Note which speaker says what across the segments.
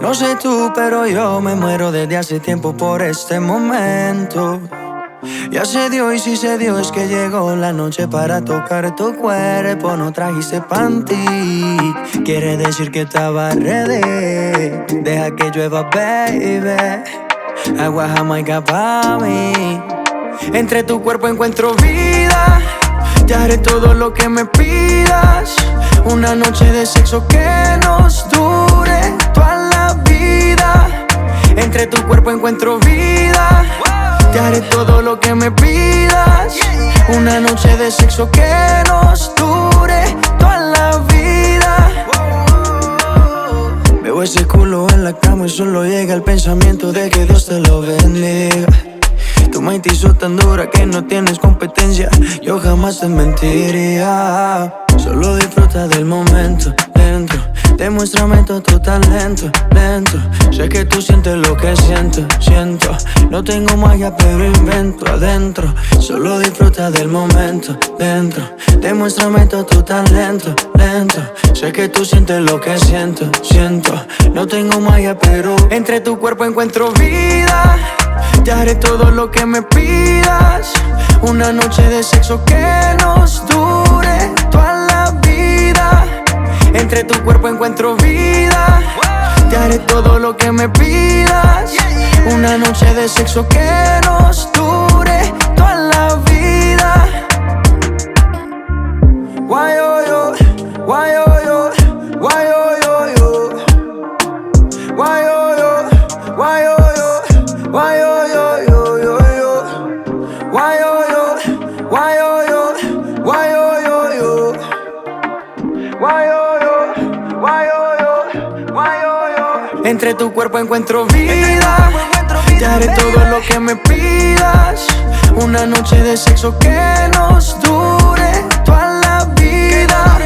Speaker 1: No sé tú, pero yo me muero desde hace tiempo por este momento. Ya se dio y si se dio es que llegó la noche para tocar tu cuerpo. No trajiste panty, quiere decir que estaba ready. Deja que llueva, baby. Agua jamaica pa' mí. Entre tu cuerpo encuentro vida. Te haré todo lo que me pidas. Una noche de sexo que nos dure Entre tu cuerpo encuentro vida. Te haré todo lo que me pidas. Una noche de sexo que nos dure toda la vida. Veo ese culo en la cama y solo llega el pensamiento de que Dios te lo bendiga. Tu mente hizo tan dura que no tienes competencia. Yo jamás te mentiría. Solo disfruta del momento. Demuéstrame todo tu talento dentro. Sé que tú sientes lo que siento, siento. No tengo magia, pero invento adentro. Solo disfruta del momento dentro. Demuéstrame todo tu talento dentro. Sé que tú sientes lo que siento, siento. No tengo magia, pero entre tu cuerpo encuentro vida. Te haré todo lo que me pidas. Una noche de sexo que nos dure Entre tu cuerpo encuentro vida. Te haré todo lo que me pidas. Una noche de sexo que nos dure toda la vida. Why yo yo, why yo yo, why yo yo yo. Why yo yo, why yo yo, why yo yo yo yo yo. Why yo. Why yo Entre tu cuerpo encuentro vida. Te haré todo lo que me pidas. Una noche de sexo que nos dure toda la vida.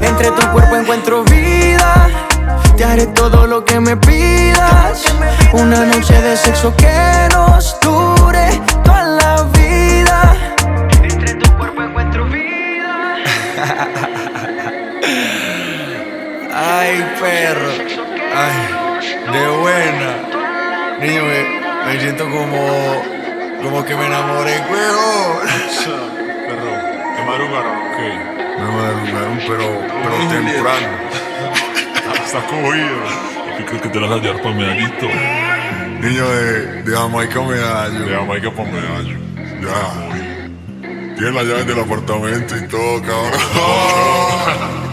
Speaker 1: Entre tu cuerpo encuentro vida. Te haré todo lo que me pidas. Una noche de sexo que nos dure toda la vida. Entre tu cuerpo encuentro vida.
Speaker 2: Ay, perro. Ay, de buena. Niño, me, me siento como. como que me enamoré, huevón.
Speaker 3: Perro, ¿te madrugaron o qué?
Speaker 2: Me madrugaron, pero, pero temprano.
Speaker 3: Está cogido. Yo creo que te las vas a llevar para medallito.
Speaker 2: Niño de, de Jamaica Medallo.
Speaker 3: De Jamaica para medallo.
Speaker 2: Ya. Tiene las llaves del apartamento y todo, cabrón.